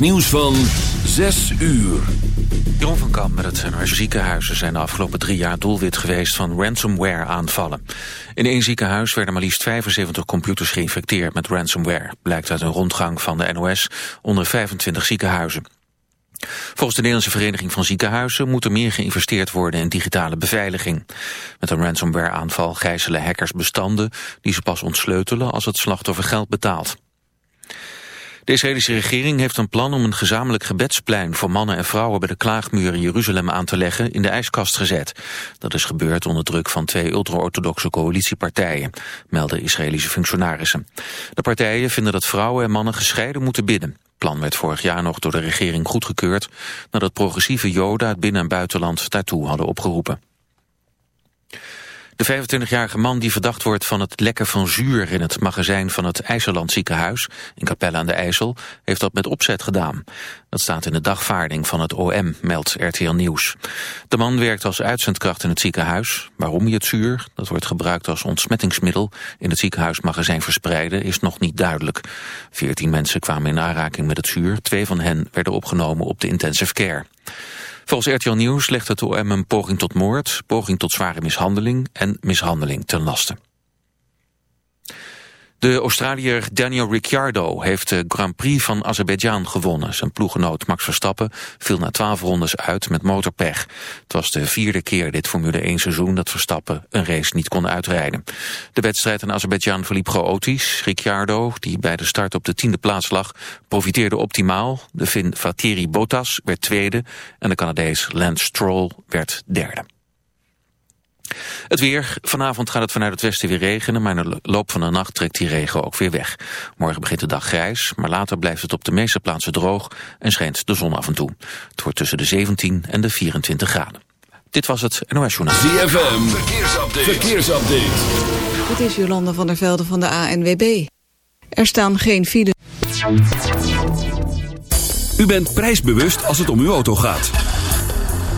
nieuws van 6 uur. Jeroen van Kamp met het NRS ziekenhuizen zijn de afgelopen drie jaar doelwit geweest van ransomware aanvallen. In één ziekenhuis werden maar liefst 75 computers geïnfecteerd met ransomware, blijkt uit een rondgang van de NOS onder 25 ziekenhuizen. Volgens de Nederlandse Vereniging van Ziekenhuizen moet er meer geïnvesteerd worden in digitale beveiliging. Met een ransomware-aanval gijzelen hackers bestanden die ze pas ontsleutelen als het slachtoffer geld betaalt. De Israëlische regering heeft een plan om een gezamenlijk gebedsplein voor mannen en vrouwen bij de klaagmuur in Jeruzalem aan te leggen in de ijskast gezet. Dat is gebeurd onder druk van twee ultra-orthodoxe coalitiepartijen, melden Israëlische functionarissen. De partijen vinden dat vrouwen en mannen gescheiden moeten bidden plan werd vorig jaar nog door de regering goedgekeurd... nadat progressieve joden uit binnen- en buitenland daartoe hadden opgeroepen. De 25-jarige man die verdacht wordt van het lekken van zuur in het magazijn van het IJsserland ziekenhuis in Capelle aan de IJssel heeft dat met opzet gedaan. Dat staat in de dagvaarding van het OM, meldt RTL Nieuws. De man werkt als uitzendkracht in het ziekenhuis. Waarom hij het zuur, dat wordt gebruikt als ontsmettingsmiddel, in het ziekenhuismagazijn verspreiden is nog niet duidelijk. Veertien mensen kwamen in aanraking met het zuur, twee van hen werden opgenomen op de intensive care. Volgens RTL Nieuws legt het OM een poging tot moord, poging tot zware mishandeling en mishandeling ten laste. De Australiër Daniel Ricciardo heeft de Grand Prix van Azerbeidzjan gewonnen. Zijn ploeggenoot Max Verstappen viel na twaalf rondes uit met motorpech. Het was de vierde keer dit Formule 1 seizoen dat Verstappen een race niet kon uitrijden. De wedstrijd in Azerbeidzjan verliep chaotisch. Ricciardo, die bij de start op de tiende plaats lag, profiteerde optimaal. De Fin Valtteri Bottas werd tweede en de Canadees Lance Stroll werd derde. Het weer. Vanavond gaat het vanuit het westen weer regenen, maar in de loop van de nacht trekt die regen ook weer weg. Morgen begint de dag grijs, maar later blijft het op de meeste plaatsen droog en schijnt de zon af en toe. Het wordt tussen de 17 en de 24 graden. Dit was het NOS Journaal. ZFM. Verkeersupdate. Verkeersupdate. Dit is Jolande van der Velde van de ANWB. Er staan geen files. U bent prijsbewust als het om uw auto gaat.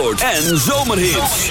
En zomerhits.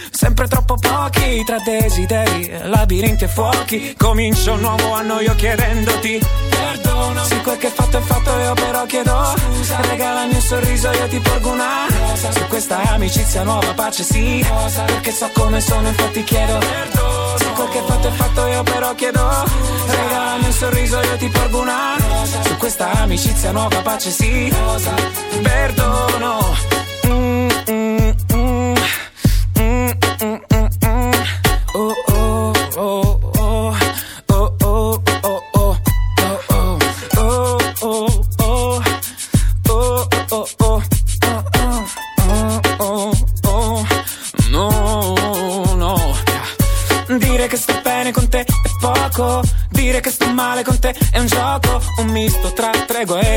sempre troppo pochi. Tra desideri, labirinti e fuochi. Comincio un nuovo anno io chiedendoti perdono. Se quel che fatto è fatto io però chiedo scusa. Regalami un sorriso io ti porgo una rosa. Su questa amicizia nuova pace sì. Rosa. Perché so come sono infatti chiedo perdono. Se quel che fatto è fatto io però chiedo Regalami un sorriso io ti porgo una rosa. Su questa amicizia nuova pace sì. Rosa. Perdono.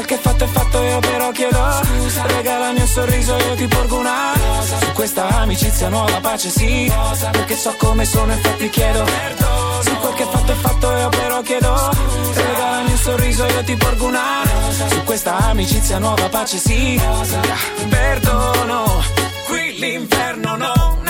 Quel che fatto è fatto io però chiedo. Scusa. Regalami un sorriso io ti porgo una rosa. Su questa amicizia nuova pace sì. Rosa. Perché so come sono infatti chiedo. Perdono. Se quel che fatto è fatto io però chiedo. Scusa. Regalami un sorriso io ti porgo una rosa. Su questa amicizia nuova pace sì. Perdono. Qui l'inferno non.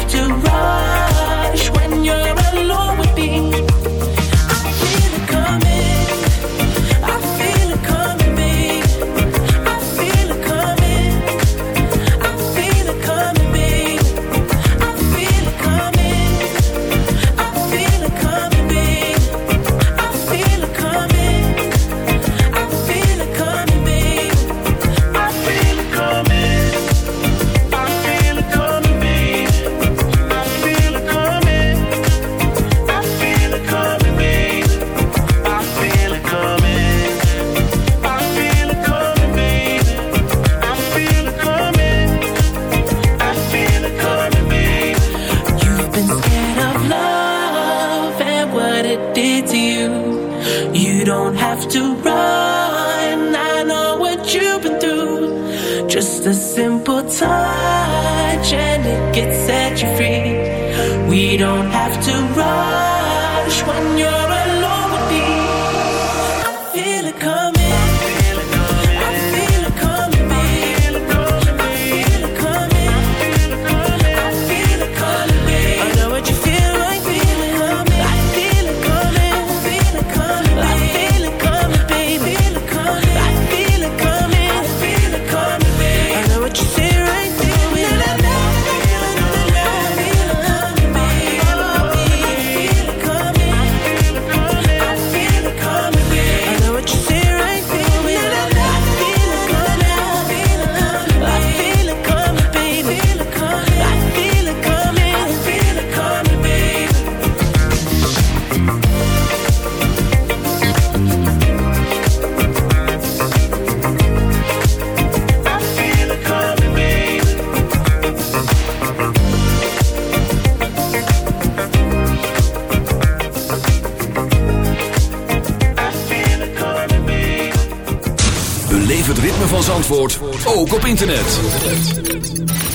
ritme van Zandvoort ook op internet.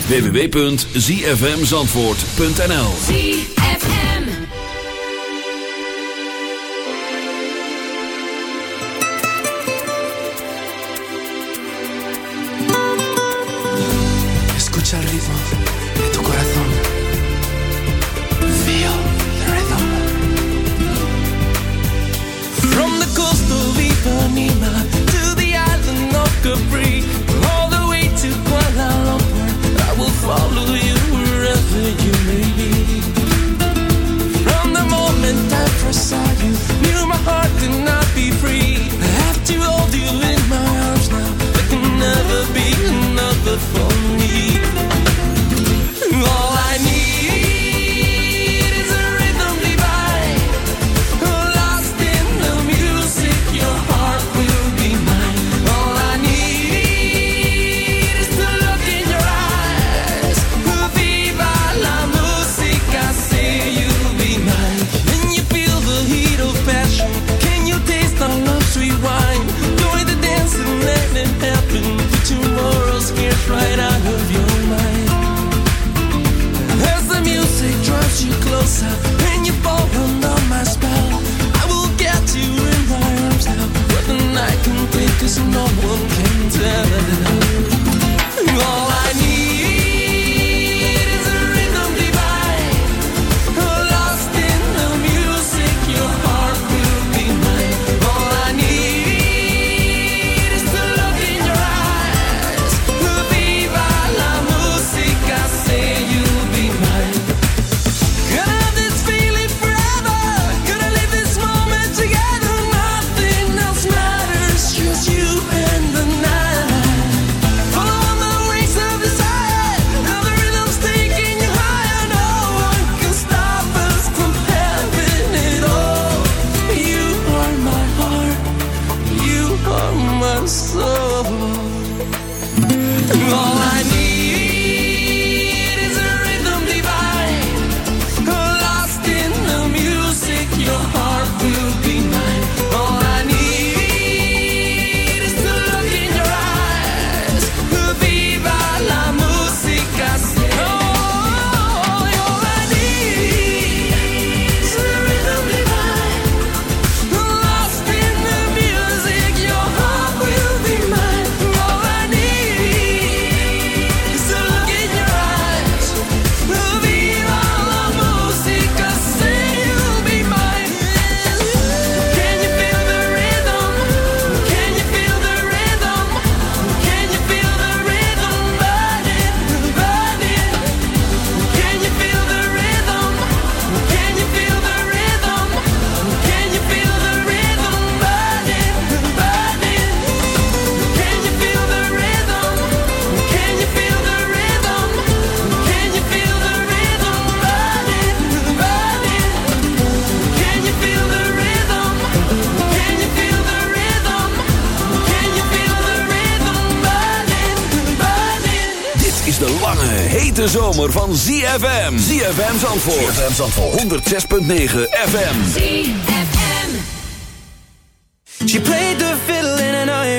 www.zfmzandvoort.nl Escucha el ritmo van ZFM. ZFM Zandvoort. ZFM Zandvoort. 106.9 FM. She played the fiddle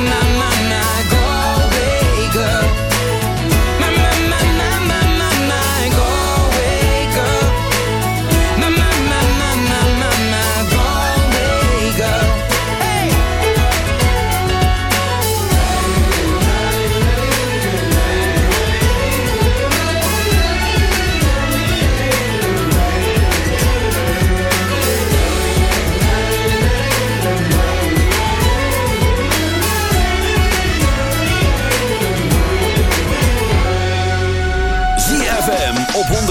My, my,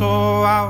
so I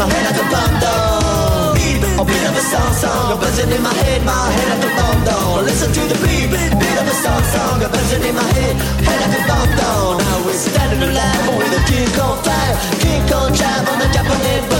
my head at the bando. A bit of a song song, a buzzing in my head, my head at the bando. Listen to the beat, bit of a song song, a buzzing in my head, head at the bando. Now we're standing alive with a king on fire, king on jive, on the Japanese.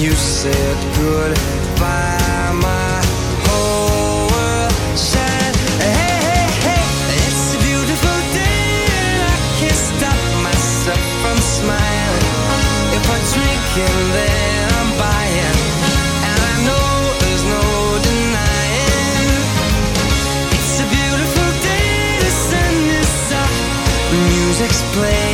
You said goodbye. My whole world. Hey, hey, hey, it's a beautiful day, and I can't stop myself from smiling. If I then I'm buying, and I know there's no denying. It's a beautiful day, music's playing,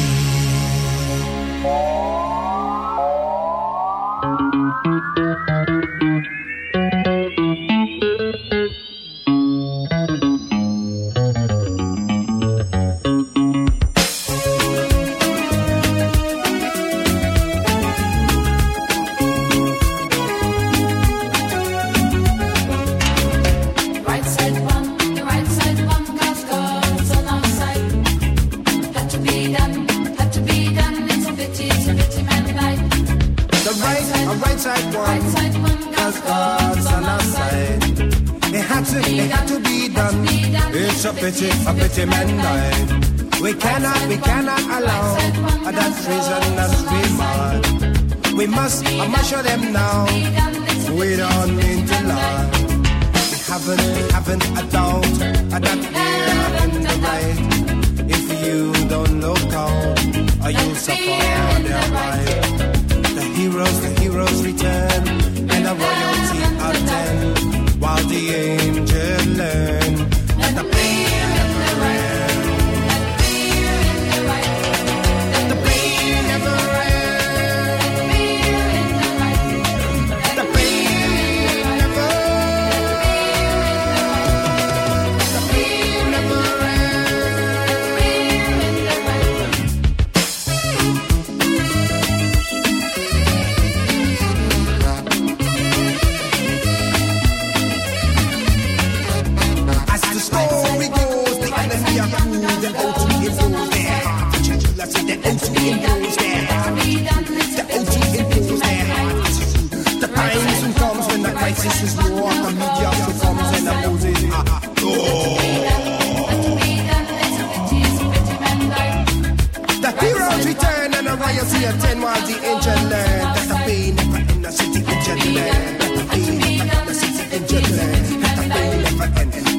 why you see a 10 while the engine learn That's a pain never in the city angel learn never in the city angel never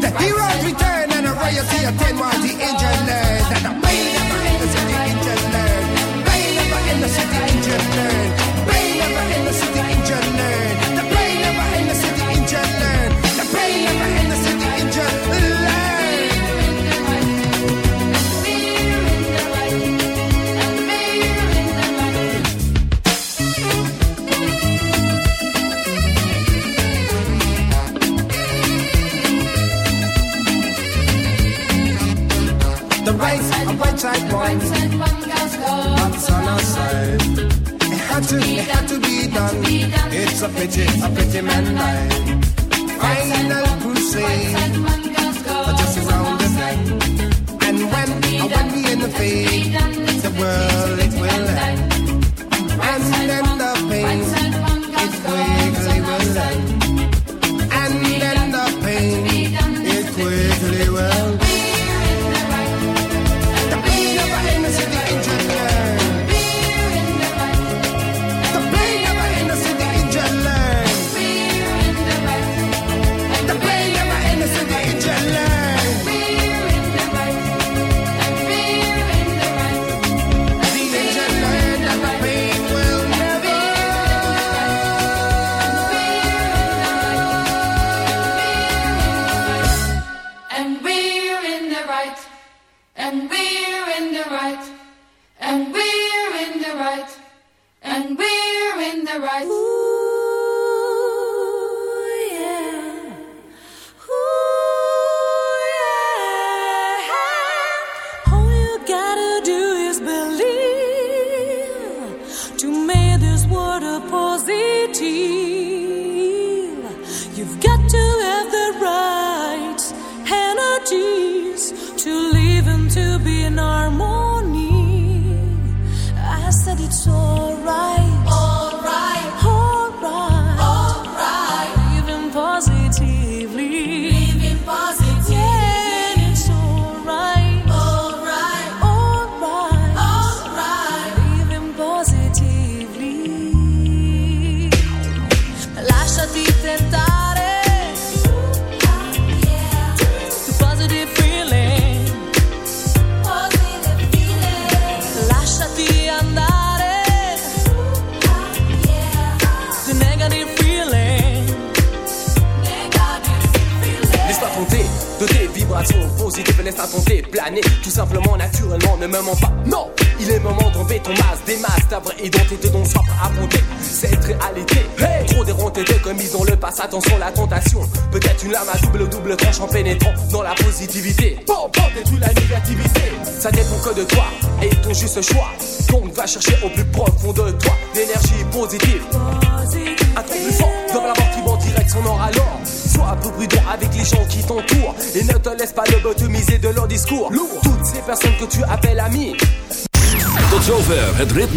The heroes return and a royalty see 10 while the angel learn it had to be done. It's a pity, a pity man life. Final crusade, just around the bend. And when, when we in the fade, the world it will end. And then the pain, it quickly will end.